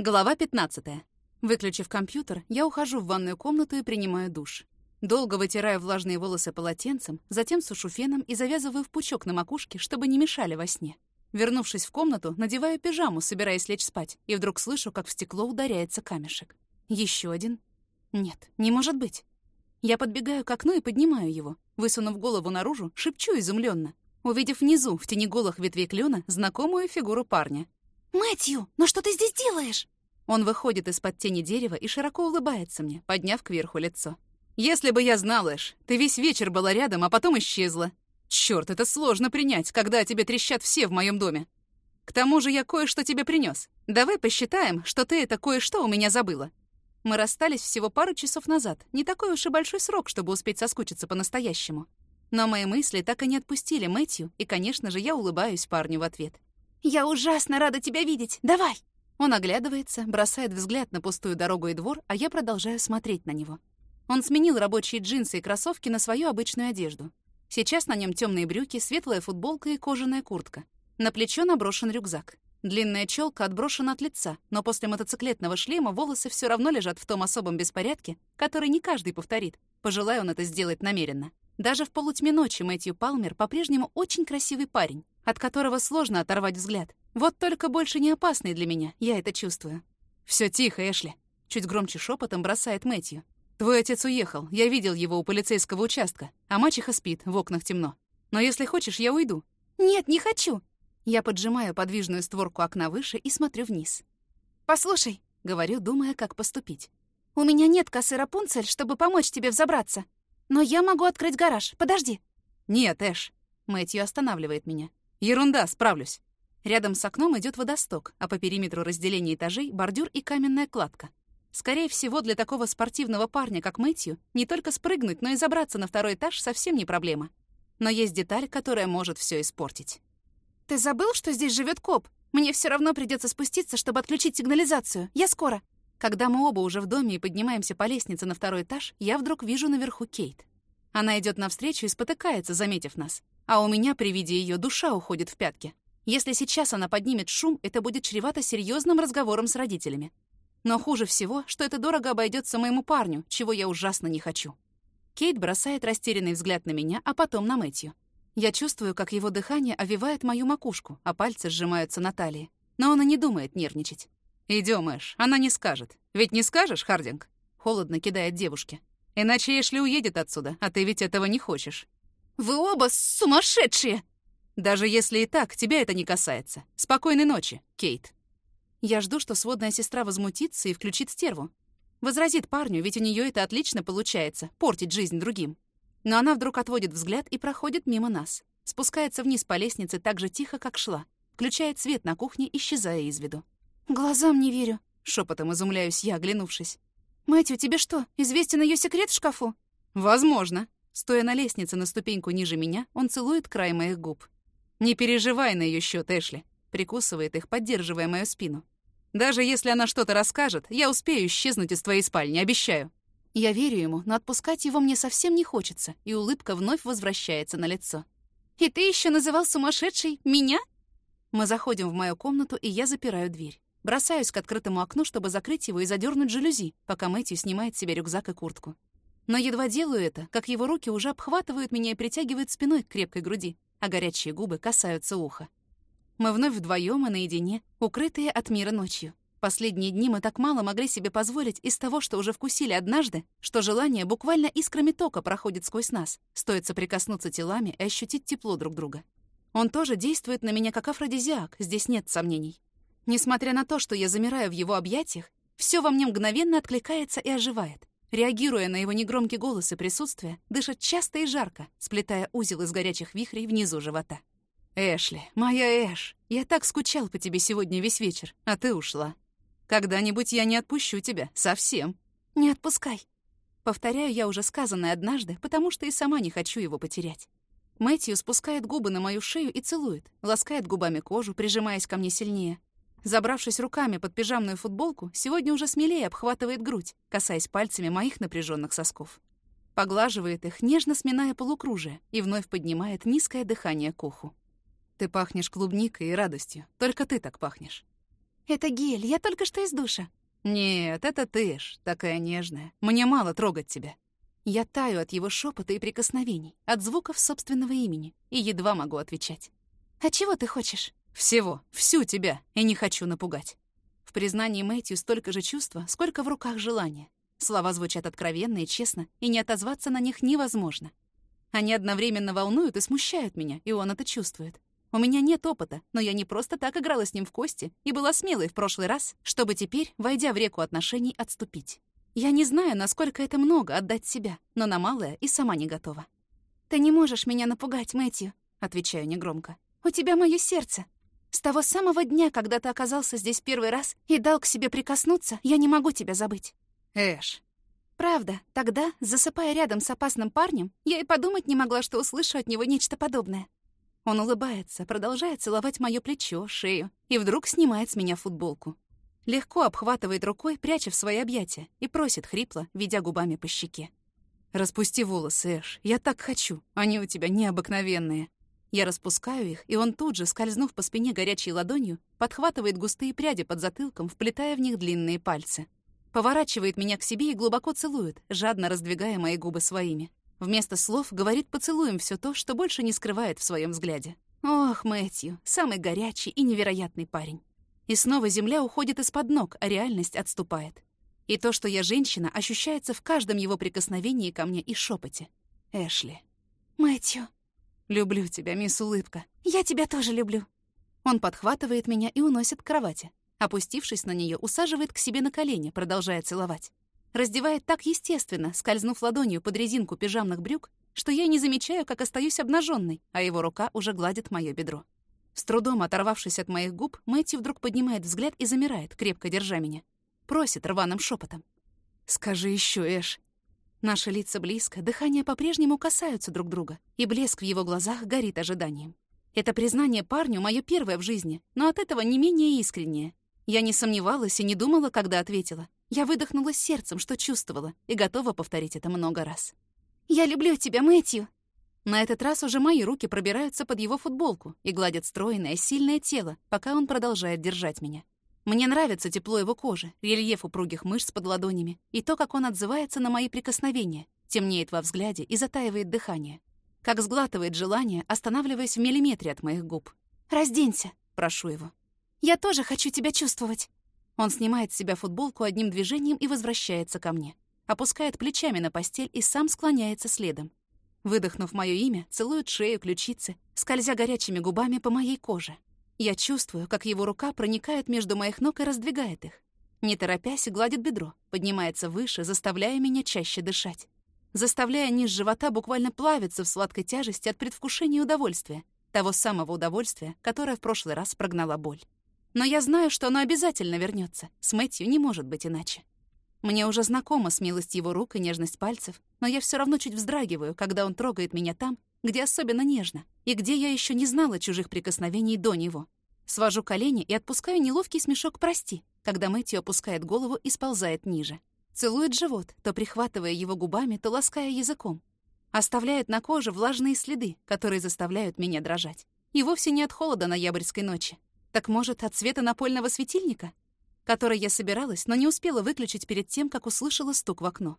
Глава 15. Выключив компьютер, я ухожу в ванную комнату и принимаю душ. Долго вытираю влажные волосы полотенцем, затем сушу феном и завязываю в пучок на макушке, чтобы не мешали во сне. Вернувшись в комнату, надеваю пижаму, собираясь лечь спать, и вдруг слышу, как в стекло ударяется камешек. Еще один. Нет, не может быть. Я подбегаю к окну и поднимаю его. Высунув голову наружу, шепчу изумленно, увидев внизу, в тени голых ветвей клена, знакомую фигуру парня. «Мэтью, ну что ты здесь делаешь?» Он выходит из-под тени дерева и широко улыбается мне, подняв кверху лицо. «Если бы я знал, Эш, ты весь вечер была рядом, а потом исчезла. Чёрт, это сложно принять, когда тебе трещат все в моем доме. К тому же я кое-что тебе принёс. Давай посчитаем, что ты это кое-что у меня забыла». Мы расстались всего пару часов назад. Не такой уж и большой срок, чтобы успеть соскучиться по-настоящему. Но мои мысли так и не отпустили Мэтью, и, конечно же, я улыбаюсь парню в ответ. «Я ужасно рада тебя видеть! Давай!» Он оглядывается, бросает взгляд на пустую дорогу и двор, а я продолжаю смотреть на него. Он сменил рабочие джинсы и кроссовки на свою обычную одежду. Сейчас на нем темные брюки, светлая футболка и кожаная куртка. На плечо наброшен рюкзак. Длинная челка отброшена от лица, но после мотоциклетного шлема волосы все равно лежат в том особом беспорядке, который не каждый повторит, пожелая он это сделать намеренно. Даже в полутьме ночи Мэтью Палмер по-прежнему очень красивый парень, от которого сложно оторвать взгляд. Вот только больше не опасный для меня, я это чувствую. Все тихо, Эшли», — чуть громче шепотом бросает Мэтью. «Твой отец уехал, я видел его у полицейского участка, а мачеха спит, в окнах темно. Но если хочешь, я уйду». «Нет, не хочу». Я поджимаю подвижную створку окна выше и смотрю вниз. «Послушай», — говорю, думая, как поступить. «У меня нет косы Рапунцель, чтобы помочь тебе взобраться. Но я могу открыть гараж. Подожди». «Нет, Эш». Мэтью останавливает меня. «Ерунда, справлюсь». Рядом с окном идет водосток, а по периметру разделения этажей — бордюр и каменная кладка. Скорее всего, для такого спортивного парня, как Мэтью, не только спрыгнуть, но и забраться на второй этаж совсем не проблема. Но есть деталь, которая может все испортить. «Ты забыл, что здесь живет коп? Мне все равно придется спуститься, чтобы отключить сигнализацию. Я скоро». Когда мы оба уже в доме и поднимаемся по лестнице на второй этаж, я вдруг вижу наверху Кейт. Она идет навстречу и спотыкается, заметив нас. А у меня при виде ее душа уходит в пятки. Если сейчас она поднимет шум, это будет чревато серьезным разговором с родителями. Но хуже всего, что это дорого обойдется моему парню, чего я ужасно не хочу. Кейт бросает растерянный взгляд на меня, а потом на Мэтью. Я чувствую, как его дыхание овивает мою макушку, а пальцы сжимаются на талии. Но он и не думает нервничать. Идем, Эш, она не скажет. Ведь не скажешь, Хардинг?» Холодно кидает девушке. «Иначе Эшли уедет отсюда, а ты ведь этого не хочешь». «Вы оба сумасшедшие!» Даже если и так, тебя это не касается. Спокойной ночи, Кейт. Я жду, что сводная сестра возмутится и включит стерву. Возразит парню, ведь у нее это отлично получается — портить жизнь другим. Но она вдруг отводит взгляд и проходит мимо нас. Спускается вниз по лестнице так же тихо, как шла. Включает свет на кухне, исчезая из виду. «Глазам не верю», — шепотом изумляюсь я, оглянувшись. «Мэтью, тебе что, известен ее секрет в шкафу?» «Возможно». Стоя на лестнице на ступеньку ниже меня, он целует край моих губ. «Не переживай на ее счет, Эшли», — прикусывает их, поддерживая мою спину. «Даже если она что-то расскажет, я успею исчезнуть из твоей спальни, обещаю». Я верю ему, но отпускать его мне совсем не хочется, и улыбка вновь возвращается на лицо. «И ты еще называл сумасшедшей меня?» Мы заходим в мою комнату, и я запираю дверь. Бросаюсь к открытому окну, чтобы закрыть его и задернуть жалюзи, пока Мэтью снимает себе рюкзак и куртку. Но едва делаю это, как его руки уже обхватывают меня и притягивают спиной к крепкой груди а горячие губы касаются уха. Мы вновь вдвоем и наедине, укрытые от мира ночью. Последние дни мы так мало могли себе позволить из того, что уже вкусили однажды, что желание буквально искрами тока проходит сквозь нас, стоит соприкоснуться телами и ощутить тепло друг друга. Он тоже действует на меня как афродизиак, здесь нет сомнений. Несмотря на то, что я замираю в его объятиях, все во мне мгновенно откликается и оживает. Реагируя на его негромкий голос и присутствие, дышит часто и жарко, сплетая узел из горячих вихрей внизу живота. «Эшли, моя Эш, я так скучал по тебе сегодня весь вечер, а ты ушла. Когда-нибудь я не отпущу тебя, совсем». «Не отпускай». Повторяю я уже сказанное однажды, потому что и сама не хочу его потерять. Мэтью спускает губы на мою шею и целует, ласкает губами кожу, прижимаясь ко мне сильнее, Забравшись руками под пижамную футболку, сегодня уже смелее обхватывает грудь, касаясь пальцами моих напряженных сосков. Поглаживает их, нежно сминая полукружие, и вновь поднимает низкое дыхание к уху. «Ты пахнешь клубникой и радостью. Только ты так пахнешь». Это гель, я только что из душа. Нет, это ты ж, такая нежная. Мне мало трогать тебя. Я таю от его шепота и прикосновений, от звуков собственного имени, и едва могу отвечать. «А чего ты хочешь?» «Всего, всю тебя, и не хочу напугать». В признании Мэтью столько же чувства, сколько в руках желания. Слова звучат откровенно и честно, и не отозваться на них невозможно. Они одновременно волнуют и смущают меня, и он это чувствует. У меня нет опыта, но я не просто так играла с ним в кости и была смелой в прошлый раз, чтобы теперь, войдя в реку отношений, отступить. Я не знаю, насколько это много отдать себя, но на малое и сама не готова. «Ты не можешь меня напугать, Мэтью», — отвечаю негромко. «У тебя мое сердце. С того самого дня, когда ты оказался здесь первый раз и дал к себе прикоснуться, я не могу тебя забыть». «Эш». «Правда, тогда, засыпая рядом с опасным парнем, я и подумать не могла, что услышу от него нечто подобное». Он улыбается, продолжает целовать моё плечо, шею и вдруг снимает с меня футболку. Легко обхватывает рукой, пряча в свои объятия, и просит хрипло, ведя губами по щеке. «Распусти волосы, Эш, я так хочу, они у тебя необыкновенные». Я распускаю их, и он тут же, скользнув по спине горячей ладонью, подхватывает густые пряди под затылком, вплетая в них длинные пальцы. Поворачивает меня к себе и глубоко целует, жадно раздвигая мои губы своими. Вместо слов говорит поцелуем все то, что больше не скрывает в своем взгляде. Ох, Мэтью, самый горячий и невероятный парень. И снова земля уходит из-под ног, а реальность отступает. И то, что я женщина, ощущается в каждом его прикосновении ко мне и шепоте. Эшли. «Мэтью». «Люблю тебя, мисс Улыбка». «Я тебя тоже люблю». Он подхватывает меня и уносит к кровати. Опустившись на нее, усаживает к себе на колени, продолжая целовать. Раздевает так естественно, скользнув ладонью под резинку пижамных брюк, что я не замечаю, как остаюсь обнаженной, а его рука уже гладит мое бедро. С трудом оторвавшись от моих губ, Мэтью вдруг поднимает взгляд и замирает, крепко держа меня. Просит рваным шепотом. «Скажи еще, Эш». Наши лица близко, дыхание по-прежнему касаются друг друга, и блеск в его глазах горит ожиданием. Это признание парню мое первое в жизни, но от этого не менее искреннее. Я не сомневалась и не думала, когда ответила. Я выдохнула сердцем, что чувствовала, и готова повторить это много раз. «Я люблю тебя, Мэтью!» На этот раз уже мои руки пробираются под его футболку и гладят стройное, сильное тело, пока он продолжает держать меня. Мне нравится тепло его кожи, рельеф упругих мышц под ладонями и то, как он отзывается на мои прикосновения, темнеет во взгляде и затаивает дыхание. Как сглатывает желание, останавливаясь в миллиметре от моих губ. «Разденься», — прошу его. «Я тоже хочу тебя чувствовать». Он снимает с себя футболку одним движением и возвращается ко мне. Опускает плечами на постель и сам склоняется следом. Выдохнув мое имя, целует шею, ключицы, скользя горячими губами по моей коже. Я чувствую, как его рука проникает между моих ног и раздвигает их. Не торопясь, гладит бедро, поднимается выше, заставляя меня чаще дышать. Заставляя низ живота буквально плавиться в сладкой тяжести от предвкушения удовольствия, того самого удовольствия, которое в прошлый раз прогнала боль. Но я знаю, что оно обязательно вернется. С Мэтью не может быть иначе. Мне уже знакома смелость его рук и нежность пальцев, но я все равно чуть вздрагиваю, когда он трогает меня там, где особенно нежно, и где я еще не знала чужих прикосновений до него. Свожу колени и отпускаю неловкий смешок «прости», когда Мэтью опускает голову и сползает ниже. Целует живот, то прихватывая его губами, то лаская языком. Оставляет на коже влажные следы, которые заставляют меня дрожать. И вовсе не от холода ноябрьской ночи. Так может, от света напольного светильника? который я собиралась, но не успела выключить перед тем, как услышала стук в окно.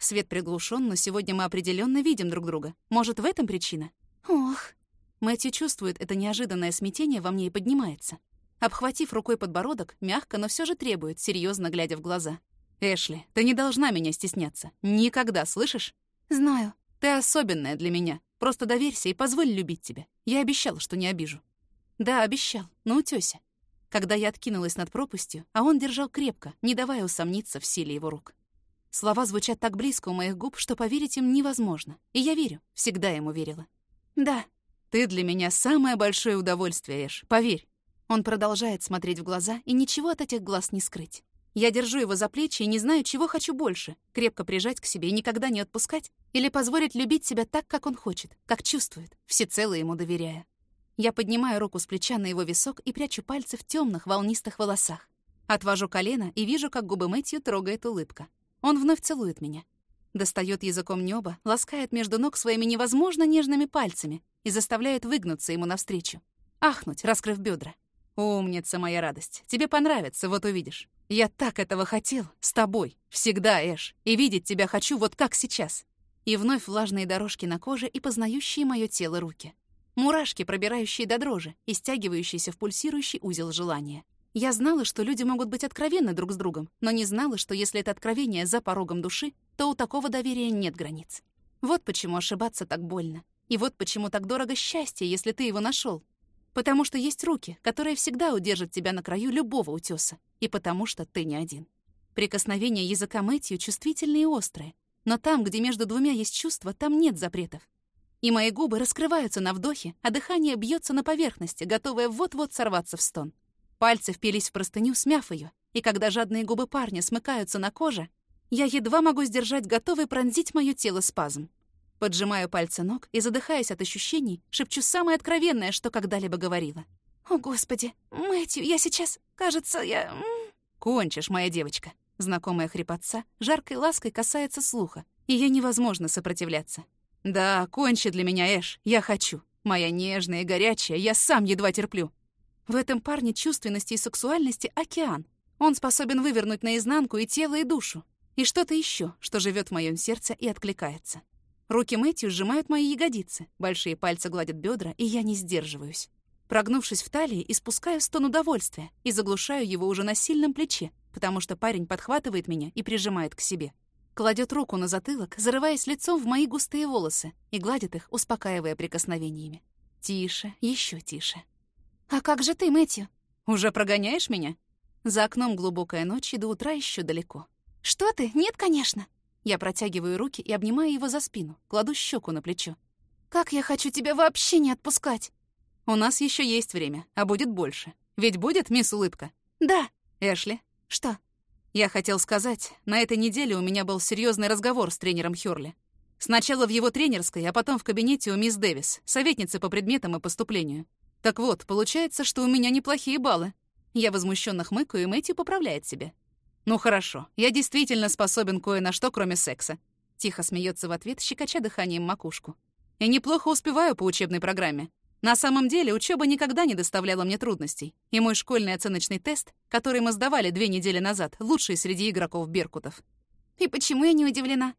Свет приглушен, но сегодня мы определенно видим друг друга. Может, в этом причина? Ох. Мэтью чувствует это неожиданное смятение во мне и поднимается. Обхватив рукой подбородок, мягко, но все же требует, серьезно глядя в глаза. «Эшли, ты не должна меня стесняться. Никогда, слышишь?» «Знаю. Ты особенная для меня. Просто доверься и позволь любить тебя. Я обещал, что не обижу». «Да, обещал. На утёсе когда я откинулась над пропастью, а он держал крепко, не давая усомниться в силе его рук. Слова звучат так близко у моих губ, что поверить им невозможно. И я верю, всегда ему верила. «Да, ты для меня самое большое удовольствие, Эш, поверь». Он продолжает смотреть в глаза, и ничего от этих глаз не скрыть. Я держу его за плечи и не знаю, чего хочу больше — крепко прижать к себе и никогда не отпускать, или позволить любить себя так, как он хочет, как чувствует, всецело ему доверяя. Я поднимаю руку с плеча на его висок и прячу пальцы в темных волнистых волосах. Отвожу колено и вижу, как губы Мэтью трогает улыбка. Он вновь целует меня. Достает языком небо, ласкает между ног своими невозможно нежными пальцами и заставляет выгнуться ему навстречу. Ахнуть, раскрыв бедра. Умница моя радость. Тебе понравится, вот увидишь. Я так этого хотел, с тобой. Всегда, Эш. И видеть тебя хочу вот как сейчас. И вновь влажные дорожки на коже и познающие мое тело руки. Мурашки, пробирающие до дрожи и стягивающиеся в пульсирующий узел желания. Я знала, что люди могут быть откровенны друг с другом, но не знала, что если это откровение за порогом души, то у такого доверия нет границ. Вот почему ошибаться так больно. И вот почему так дорого счастье, если ты его нашел. Потому что есть руки, которые всегда удержат тебя на краю любого утеса. И потому что ты не один. Прикосновения языка Мэтью чувствительные и острые. Но там, где между двумя есть чувства, там нет запретов. И мои губы раскрываются на вдохе, а дыхание бьется на поверхности, готовое вот-вот сорваться в стон. Пальцы впились в простыню, смяв ее, и когда жадные губы парня смыкаются на коже, я едва могу сдержать готовый пронзить мое тело спазм. Поджимаю пальцы ног и, задыхаясь от ощущений, шепчу самое откровенное, что когда-либо говорила. «О, Господи! Мэтью, я сейчас... Кажется, я...» «Кончишь, моя девочка!» Знакомая хрипотца жаркой лаской касается слуха, и ей невозможно сопротивляться. «Да, кончи для меня, Эш, я хочу. Моя нежная и горячая, я сам едва терплю. В этом парне чувственности и сексуальности океан. Он способен вывернуть наизнанку и тело, и душу. И что-то еще, что живет в моем сердце и откликается. Руки Мэтью сжимают мои ягодицы, большие пальцы гладят бедра, и я не сдерживаюсь. Прогнувшись в талии, испускаю стон удовольствия и заглушаю его уже на сильном плече, потому что парень подхватывает меня и прижимает к себе. Кладет руку на затылок, зарываясь лицом в мои густые волосы и гладит их, успокаивая прикосновениями. Тише, еще тише. «А как же ты, Мэтью?» «Уже прогоняешь меня?» За окном глубокая ночь, и до утра еще далеко. «Что ты? Нет, конечно!» Я протягиваю руки и обнимаю его за спину, кладу щеку на плечо. «Как я хочу тебя вообще не отпускать!» «У нас еще есть время, а будет больше. Ведь будет, мисс Улыбка?» «Да». «Эшли?» «Что?» Я хотел сказать, на этой неделе у меня был серьезный разговор с тренером Хёрли. Сначала в его тренерской, а потом в кабинете у мисс Дэвис, советницы по предметам и поступлению. Так вот, получается, что у меня неплохие баллы. Я возмущенно хмыкаю, и Мэтью поправляет себя. «Ну хорошо, я действительно способен кое на что, кроме секса». Тихо смеется в ответ, щекоча дыханием макушку. «И неплохо успеваю по учебной программе. На самом деле, учеба никогда не доставляла мне трудностей, и мой школьный оценочный тест, который мы сдавали две недели назад, лучший среди игроков Беркутов. И почему я не удивлена?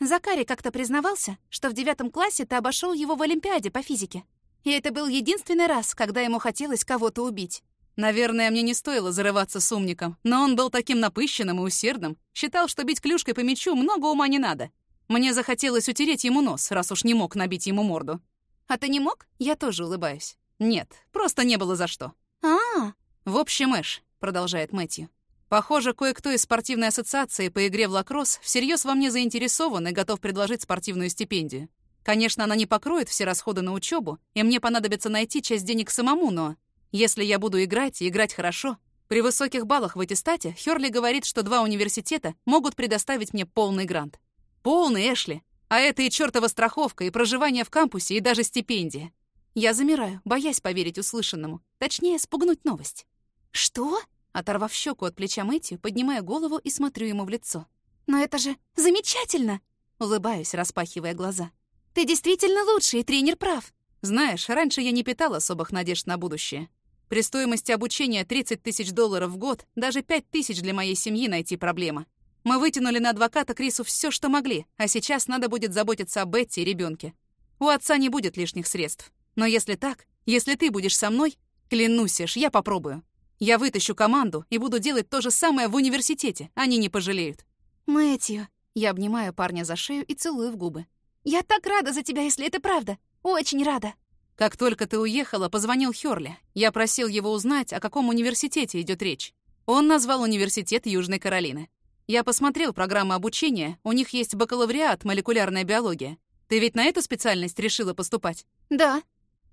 Закари как-то признавался, что в девятом классе ты обошел его в Олимпиаде по физике. И это был единственный раз, когда ему хотелось кого-то убить. Наверное, мне не стоило зарываться с умником, но он был таким напыщенным и усердным, считал, что бить клюшкой по мячу много ума не надо. Мне захотелось утереть ему нос, раз уж не мог набить ему морду. А ты не мог? Я тоже улыбаюсь. Нет, просто не было за что. А, -а, -а. В общем, Эш, продолжает Мэтью. Похоже, кое-кто из спортивной ассоциации по игре в лакросс всерьез во мне заинтересован и готов предложить спортивную стипендию. Конечно, она не покроет все расходы на учебу, и мне понадобится найти часть денег самому, но если я буду играть и играть хорошо, при высоких баллах в аттестате Хёрли говорит, что два университета могут предоставить мне полный грант. Полный, Эшли. А это и чертова страховка, и проживание в кампусе, и даже стипендия. Я замираю, боясь поверить услышанному. Точнее, спугнуть новость. «Что?» Оторвав щеку от плеча Мэтью, поднимаю голову и смотрю ему в лицо. «Но это же замечательно!» Улыбаюсь, распахивая глаза. Ты действительно лучший, и тренер прав. Знаешь, раньше я не питал особых надежд на будущее. При стоимости обучения 30 тысяч долларов в год даже 5 тысяч для моей семьи найти проблема. Мы вытянули на адвоката Крису все, что могли, а сейчас надо будет заботиться о Бетти и ребенке. У отца не будет лишних средств. Но если так, если ты будешь со мной, клянусь, Эш, я попробую. Я вытащу команду и буду делать то же самое в университете. Они не пожалеют. Мэтью. Я обнимаю парня за шею и целую в губы. Я так рада за тебя, если это правда. Очень рада. Как только ты уехала, позвонил Хёрли. Я просил его узнать, о каком университете идет речь. Он назвал университет Южной Каролины. Я посмотрел программу обучения, у них есть бакалавриат молекулярная биология. Ты ведь на эту специальность решила поступать? Да.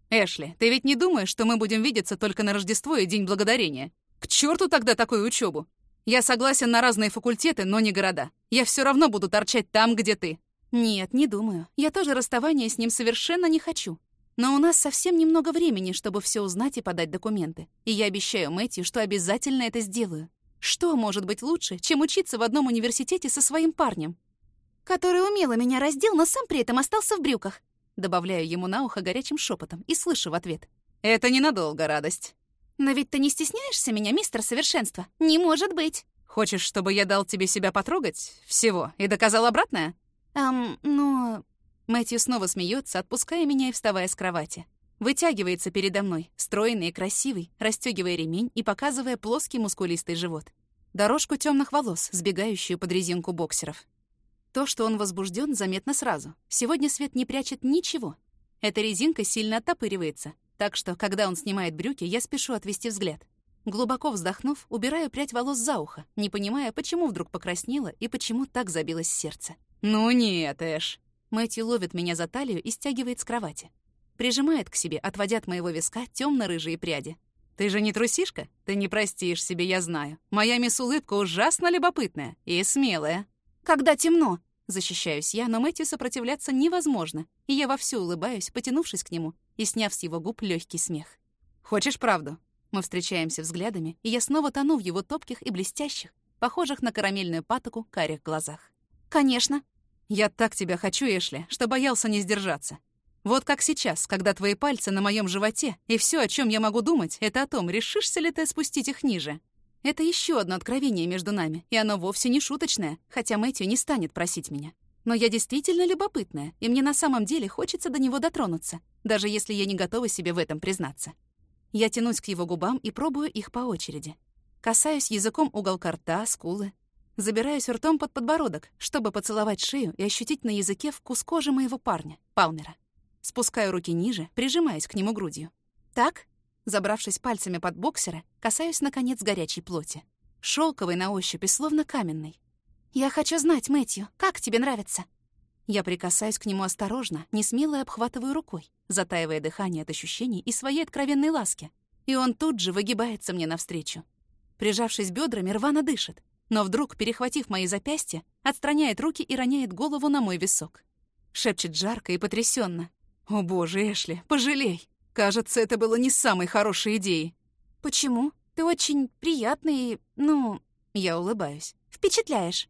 Эшли, ты ведь не думаешь, что мы будем видеться только на Рождество и День Благодарения? К черту тогда такую учебу! Я согласен на разные факультеты, но не города. Я все равно буду торчать там, где ты. Нет, не думаю. Я тоже расставания с ним совершенно не хочу. Но у нас совсем немного времени, чтобы все узнать и подать документы. И я обещаю Мэтью, что обязательно это сделаю. Что может быть лучше, чем учиться в одном университете со своим парнем? Который умело меня раздел, но сам при этом остался в брюках. Добавляю ему на ухо горячим шепотом и слышу в ответ. Это ненадолго радость. «Но ведь ты не стесняешься меня, мистер Совершенство? Не может быть!» «Хочешь, чтобы я дал тебе себя потрогать? Всего. И доказал обратное?» «Эм, ну...» Мэтью снова смеется, отпуская меня и вставая с кровати. Вытягивается передо мной, стройный и красивый, расстегивая ремень и показывая плоский мускулистый живот. Дорожку темных волос, сбегающую под резинку боксеров. То, что он возбужден, заметно сразу. Сегодня Свет не прячет ничего. Эта резинка сильно оттопыривается, так что, когда он снимает брюки, я спешу отвести взгляд. Глубоко вздохнув, убираю прядь волос за ухо, не понимая, почему вдруг покраснело и почему так забилось сердце. «Ну нет, Эш!» Мэтью ловит меня за талию и стягивает с кровати. Прижимает к себе, отводя от моего виска темно-рыжие пряди. «Ты же не трусишка? Ты не простишь себе, я знаю. Моя мисс Улыбка ужасно любопытная и смелая». «Когда темно?» Защищаюсь я, но Мэтью сопротивляться невозможно, и я вовсю улыбаюсь, потянувшись к нему и сняв с его губ легкий смех. «Хочешь правду?» Мы встречаемся взглядами, и я снова тону в его топких и блестящих, похожих на карамельную патоку, карих глазах. «Конечно», я так тебя хочу, Эшли, что боялся не сдержаться. Вот как сейчас, когда твои пальцы на моем животе, и все, о чем я могу думать, это о том, решишься ли ты спустить их ниже. Это еще одно откровение между нами, и оно вовсе не шуточное, хотя Мэтью не станет просить меня. Но я действительно любопытная, и мне на самом деле хочется до него дотронуться, даже если я не готова себе в этом признаться. Я тянусь к его губам и пробую их по очереди. Касаюсь языком уголка рта, скулы, Забираюсь ртом под подбородок, чтобы поцеловать шею и ощутить на языке вкус кожи моего парня, Палмера. Спускаю руки ниже, прижимаясь к нему грудью. Так, забравшись пальцами под боксера, касаюсь, наконец, горячей плоти. Шелковой на ощупь и словно каменной. «Я хочу знать, Мэтью, как тебе нравится?» Я прикасаюсь к нему осторожно, несмело обхватываю рукой, затаивая дыхание от ощущений и своей откровенной ласки. И он тут же выгибается мне навстречу. Прижавшись бедрами, рвано дышит, но вдруг, перехватив мои запястья, отстраняет руки и роняет голову на мой висок. Шепчет жарко и потрясенно. «О боже, Эшли, пожалей! Кажется, это было не самой хорошей идеей». «Почему? Ты очень приятный и, ну...» Я улыбаюсь. «Впечатляешь».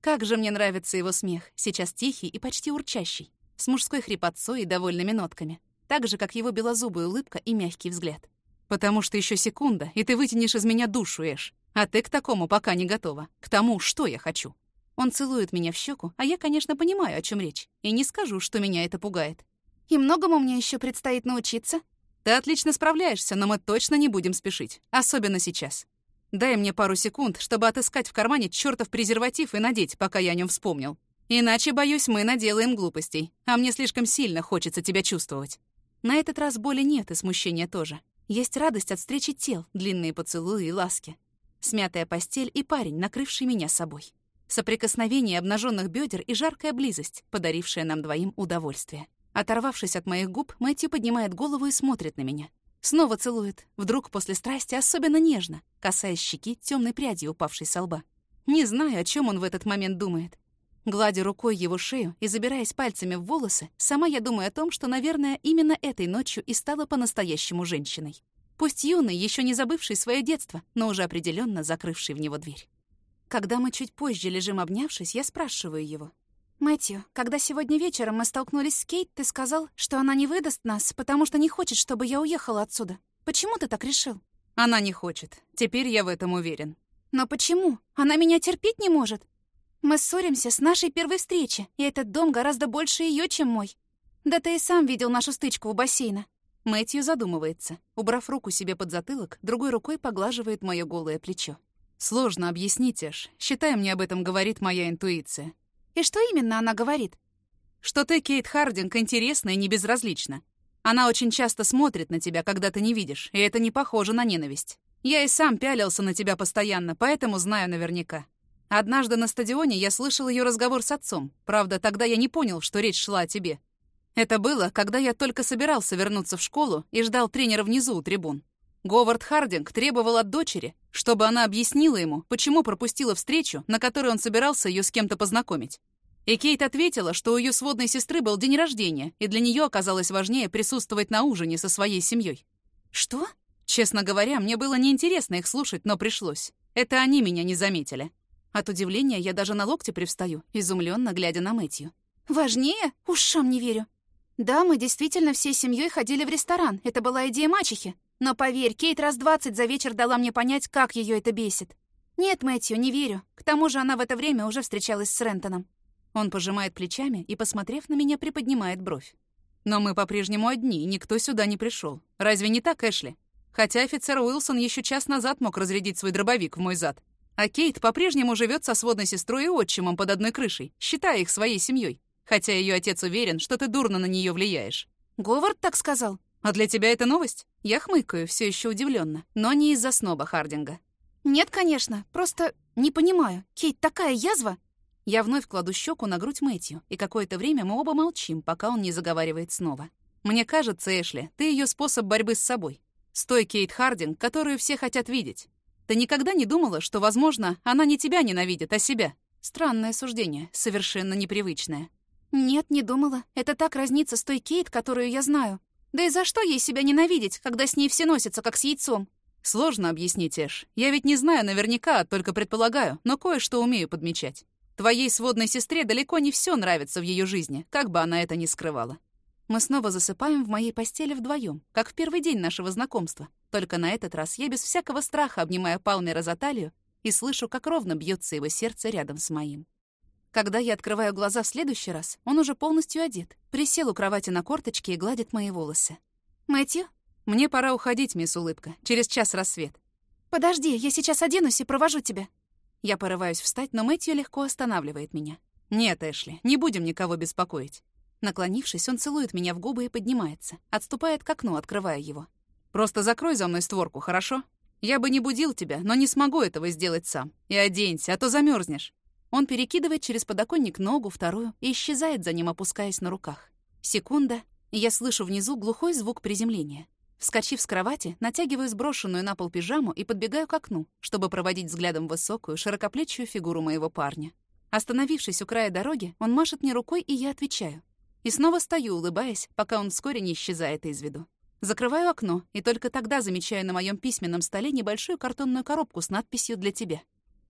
Как же мне нравится его смех, сейчас тихий и почти урчащий, с мужской хрипотцой и довольными нотками, так же, как его белозубая улыбка и мягкий взгляд. «Потому что еще секунда, и ты вытянешь из меня душу, Эш. А ты к такому пока не готова. К тому, что я хочу. Он целует меня в щеку, а я, конечно, понимаю, о чем речь. И не скажу, что меня это пугает. И многому мне еще предстоит научиться. Ты отлично справляешься, но мы точно не будем спешить. Особенно сейчас. Дай мне пару секунд, чтобы отыскать в кармане чертов презерватив и надеть, пока я о нем вспомнил. Иначе, боюсь, мы наделаем глупостей, а мне слишком сильно хочется тебя чувствовать. На этот раз боли нет и смущения тоже. Есть радость от встречи тел, длинные поцелуи и ласки. Смятая постель и парень, накрывший меня собой. Соприкосновение обнаженных бедер и жаркая близость, подарившая нам двоим удовольствие. Оторвавшись от моих губ, Мэтью поднимает голову и смотрит на меня. Снова целует, вдруг после страсти особенно нежно, касаясь щеки темной пряди, упавшей со лба. Не знаю, о чем он в этот момент думает. Гладя рукой его шею и забираясь пальцами в волосы, сама я думаю о том, что, наверное, именно этой ночью и стала по-настоящему женщиной. Пусть юный, еще не забывший свое детство, но уже определенно закрывший в него дверь. Когда мы чуть позже лежим обнявшись, я спрашиваю его. «Мэтью, когда сегодня вечером мы столкнулись с Кейт, ты сказал, что она не выдаст нас, потому что не хочет, чтобы я уехала отсюда. Почему ты так решил?» «Она не хочет. Теперь я в этом уверен». «Но почему? Она меня терпеть не может. Мы ссоримся с нашей первой встречи, и этот дом гораздо больше ее, чем мой. Да ты и сам видел нашу стычку у бассейна. Мэтью задумывается. Убрав руку себе под затылок, другой рукой поглаживает мое голое плечо. «Сложно объяснить, Эш. Считай, мне об этом говорит моя интуиция». «И что именно она говорит?» «Что ты, Кейт Хардинг, интересна и не безразлична. Она очень часто смотрит на тебя, когда ты не видишь, и это не похоже на ненависть. Я и сам пялился на тебя постоянно, поэтому знаю наверняка. Однажды на стадионе я слышал ее разговор с отцом. Правда, тогда я не понял, что речь шла о тебе. Это было, когда я только собирался вернуться в школу и ждал тренера внизу у трибун. Говард Хардинг требовал от дочери, чтобы она объяснила ему, почему пропустила встречу, на которой он собирался ее с кем-то познакомить. И Кейт ответила, что у ее сводной сестры был день рождения, и для нее оказалось важнее присутствовать на ужине со своей семьей. «Что?» Честно говоря, мне было неинтересно их слушать, но пришлось. Это они меня не заметили. От удивления я даже на локте привстаю, изумленно глядя на Мэтью. «Важнее? Ушам не верю. Да, мы действительно всей семьей ходили в ресторан. Это была идея мачехи. Но поверь, Кейт раз двадцать за вечер дала мне понять, как ее это бесит. Нет, Мэтью, не верю. К тому же она в это время уже встречалась с Рентоном. Он пожимает плечами и, посмотрев на меня, приподнимает бровь. Но мы по-прежнему одни, никто сюда не пришел. Разве не так, Эшли? Хотя офицер Уилсон еще час назад мог разрядить свой дробовик в мой зад. А Кейт по-прежнему живет со сводной сестрой и отчимом под одной крышей, считая их своей семьей. Хотя ее отец уверен, что ты дурно на нее влияешь. Говард так сказал. А для тебя это новость? Я хмыкаю, все еще удивленно, но не из-за сноба Хардинга. Нет, конечно, просто не понимаю. Кейт такая язва. Я вновь кладу щеку на грудь Мэтью, и какое-то время мы оба молчим, пока он не заговаривает снова. Мне кажется, Эшли, ты ее способ борьбы с собой. Стой, Кейт Хардинг, которую все хотят видеть. Ты никогда не думала, что, возможно, она не тебя ненавидит, а себя? Странное суждение, совершенно непривычное. Нет, не думала. Это так разнится с той Кейт, которую я знаю. Да и за что ей себя ненавидеть, когда с ней все носятся, как с яйцом? Сложно объяснить, Эш. Я ведь не знаю наверняка, только предполагаю, но кое-что умею подмечать. Твоей сводной сестре далеко не все нравится в ее жизни, как бы она это ни скрывала. Мы снова засыпаем в моей постели вдвоем, как в первый день нашего знакомства. Только на этот раз я без всякого страха обнимаю Палмера за талию и слышу, как ровно бьется его сердце рядом с моим. Когда я открываю глаза в следующий раз, он уже полностью одет, присел у кровати на корточке и гладит мои волосы. «Мэтью?» «Мне пора уходить, мисс Улыбка. Через час рассвет». «Подожди, я сейчас оденусь и провожу тебя». Я порываюсь встать, но Мэтью легко останавливает меня. «Нет, Эшли, не будем никого беспокоить». Наклонившись, он целует меня в губы и поднимается. Отступает к окну, открывая его. «Просто закрой за мной створку, хорошо? Я бы не будил тебя, но не смогу этого сделать сам. И оденься, а то замерзнешь. Он перекидывает через подоконник ногу, вторую, и исчезает за ним, опускаясь на руках. Секунда, и я слышу внизу глухой звук приземления. Вскочив с кровати, натягиваю сброшенную на пол пижаму и подбегаю к окну, чтобы проводить взглядом высокую, широкоплечую фигуру моего парня. Остановившись у края дороги, он машет мне рукой, и я отвечаю. И снова стою, улыбаясь, пока он вскоре не исчезает из виду. Закрываю окно, и только тогда замечаю на моем письменном столе небольшую картонную коробку с надписью «Для тебя».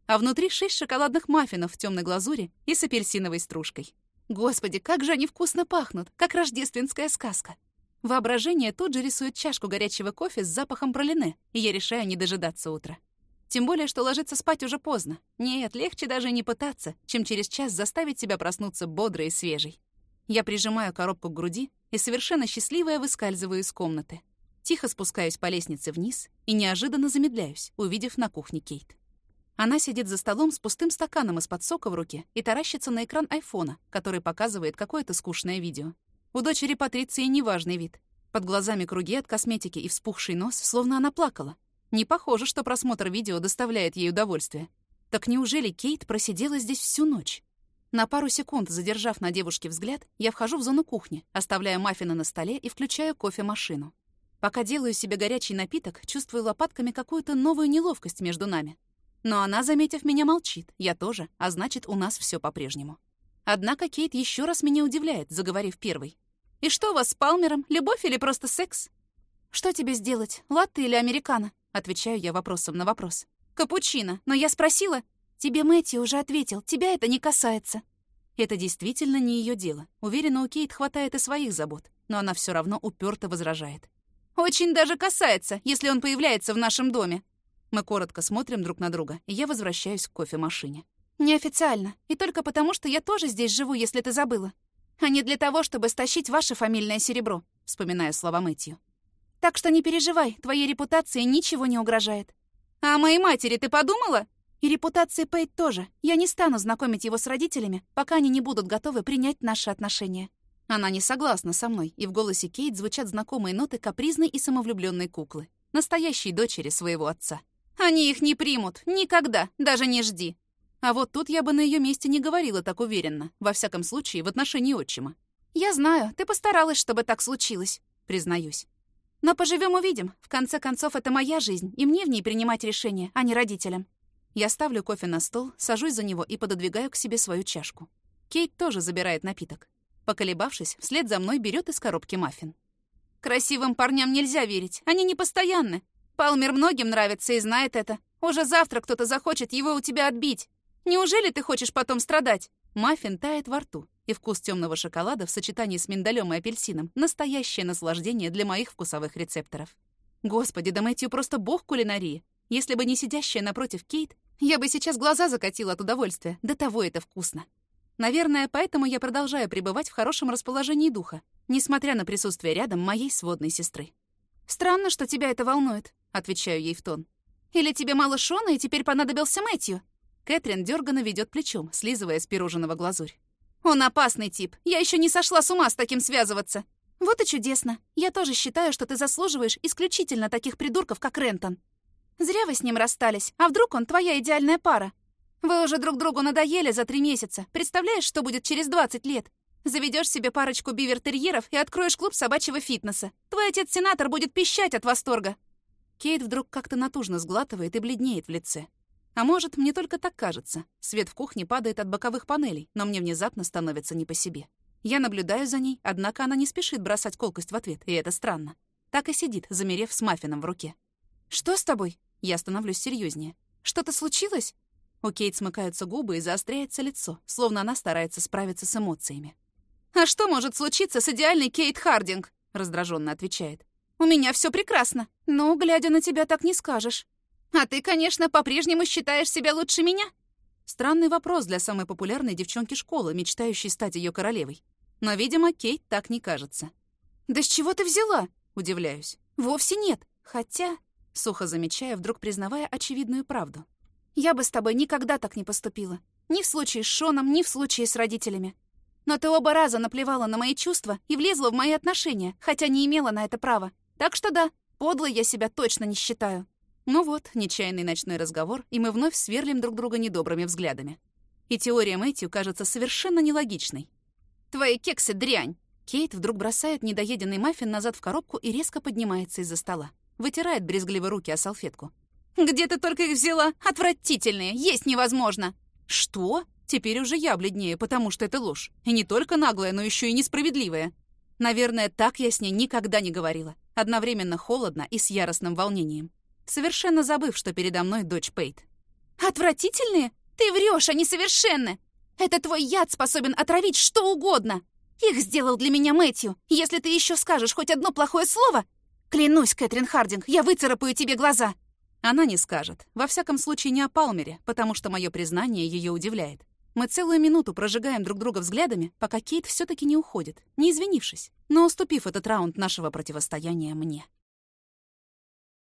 А внутри шесть шоколадных маффинов в темной глазури и с апельсиновой стружкой. Господи, как же они вкусно пахнут, как рождественская сказка. Воображение тут же рисует чашку горячего кофе с запахом пролине, и я решаю не дожидаться утра. Тем более, что ложиться спать уже поздно. Нет, легче даже не пытаться, чем через час заставить себя проснуться бодрой и свежей. Я прижимаю коробку к груди и совершенно счастливая выскальзываю из комнаты. Тихо спускаюсь по лестнице вниз и неожиданно замедляюсь, увидев на кухне Кейт. Она сидит за столом с пустым стаканом из-под сока в руке и таращится на экран айфона, который показывает какое-то скучное видео. У дочери Патриции неважный вид. Под глазами круги от косметики и вспухший нос, словно она плакала. Не похоже, что просмотр видео доставляет ей удовольствие. Так неужели Кейт просидела здесь всю ночь? На пару секунд, задержав на девушке взгляд, я вхожу в зону кухни, оставляя маффины на столе и включаю кофемашину. Пока делаю себе горячий напиток, чувствую лопатками какую-то новую неловкость между нами. Но она, заметив меня, молчит. Я тоже, а значит, у нас все по-прежнему. Однако Кейт еще раз меня удивляет, заговорив первой. «И что у вас с Палмером? Любовь или просто секс?» «Что тебе сделать, латте или американо?» Отвечаю я вопросом на вопрос. «Капучино. Но я спросила...» «Тебе Мэтью уже ответил. Тебя это не касается». Это действительно не ее дело. Уверена, у Кейт хватает и своих забот. Но она все равно уперто возражает. «Очень даже касается, если он появляется в нашем доме. Мы коротко смотрим друг на друга, и я возвращаюсь к кофемашине. «Неофициально. И только потому, что я тоже здесь живу, если ты забыла. А не для того, чтобы стащить ваше фамильное серебро», — вспоминаю слова Мэтью. «Так что не переживай, твоей репутации ничего не угрожает». «А о моей матери ты подумала?» «И репутации Пейт тоже. Я не стану знакомить его с родителями, пока они не будут готовы принять наши отношения». Она не согласна со мной, и в голосе Кейт звучат знакомые ноты капризной и самовлюбленной куклы, настоящей дочери своего отца. Они их не примут. Никогда. Даже не жди. А вот тут я бы на ее месте не говорила так уверенно. Во всяком случае, в отношении отчима. «Я знаю, ты постаралась, чтобы так случилось», — признаюсь. «Но поживем увидим. В конце концов, это моя жизнь, и мне в ней принимать решения, а не родителям». Я ставлю кофе на стол, сажусь за него и пододвигаю к себе свою чашку. Кейт тоже забирает напиток. Поколебавшись, вслед за мной берет из коробки маффин. «Красивым парням нельзя верить, они непостоянны. Палмер многим нравится и знает это. Уже завтра кто-то захочет его у тебя отбить. Неужели ты хочешь потом страдать?» Маффин тает во рту, и вкус темного шоколада в сочетании с миндалем и апельсином — настоящее наслаждение для моих вкусовых рецепторов. Господи, да Мэтью просто бог кулинарии. Если бы не сидящая напротив Кейт, я бы сейчас глаза закатила от удовольствия. До того это вкусно. Наверное, поэтому я продолжаю пребывать в хорошем расположении духа, несмотря на присутствие рядом моей сводной сестры. «Странно, что тебя это волнует», — отвечаю ей в тон. «Или тебе мало Шона, и теперь понадобился Мэтью?» Кэтрин дёрганно ведёт плечом, слизывая с пирожного глазурь. «Он опасный тип. Я ещё не сошла с ума с таким связываться». «Вот и чудесно. Я тоже считаю, что ты заслуживаешь исключительно таких придурков, как Рентон. Зря вы с ним расстались. А вдруг он твоя идеальная пара? Вы уже друг другу надоели за три месяца. Представляешь, что будет через 20 лет? Заведешь себе парочку бивер-терьеров и откроешь клуб собачьего фитнеса. Твой отец-сенатор будет пищать от восторга». Кейт вдруг как-то натужно сглатывает и бледнеет в лице. А может, мне только так кажется. Свет в кухне падает от боковых панелей, но мне внезапно становится не по себе. Я наблюдаю за ней, однако она не спешит бросать колкость в ответ, и это странно. Так и сидит, замерев с маффином в руке. «Что с тобой?» Я становлюсь серьезнее. «Что-то случилось?» У Кейт смыкаются губы и заостряется лицо, словно она старается справиться с эмоциями. «А что может случиться с идеальной Кейт Хардинг?» раздраженно отвечает. «У меня все прекрасно. Ну, глядя на тебя, так не скажешь. А ты, конечно, по-прежнему считаешь себя лучше меня?» Странный вопрос для самой популярной девчонки школы, мечтающей стать ее королевой. Но, видимо, Кейт так не кажется. «Да с чего ты взяла?» — удивляюсь. «Вовсе нет. Хотя...» — сухо замечая, вдруг признавая очевидную правду. Я бы с тобой никогда так не поступила. Ни в случае с Шоном, ни в случае с родителями. Но ты оба раза наплевала на мои чувства и влезла в мои отношения, хотя не имела на это права. Так что да, подлой я себя точно не считаю. Ну вот, нечаянный ночной разговор, и мы вновь сверлим друг друга недобрыми взглядами. И теория Мэтью кажется совершенно нелогичной. «Твои кексы — дрянь!» Кейт вдруг бросает недоеденный маффин назад в коробку и резко поднимается из-за стола. Вытирает брезгливо руки о салфетку. «Где ты только их взяла? Отвратительные! Есть невозможно!» «Что?» Теперь уже я бледнее, потому что это ложь. И не только наглая, но еще и несправедливая. Наверное, так я с ней никогда не говорила. Одновременно холодно и с яростным волнением. Совершенно забыв, что передо мной дочь Пейт. «Отвратительные? Ты врешь, они совершенны! Это твой яд способен отравить что угодно! Их сделал для меня Мэтью. Если ты еще скажешь хоть одно плохое слово... Клянусь, Кэтрин Хардинг, я выцарапаю тебе глаза!» Она не скажет. Во всяком случае, не о Палмере, потому что мое признание ее удивляет. Мы целую минуту прожигаем друг друга взглядами, пока Кейт все таки не уходит, не извинившись, но уступив этот раунд нашего противостояния мне.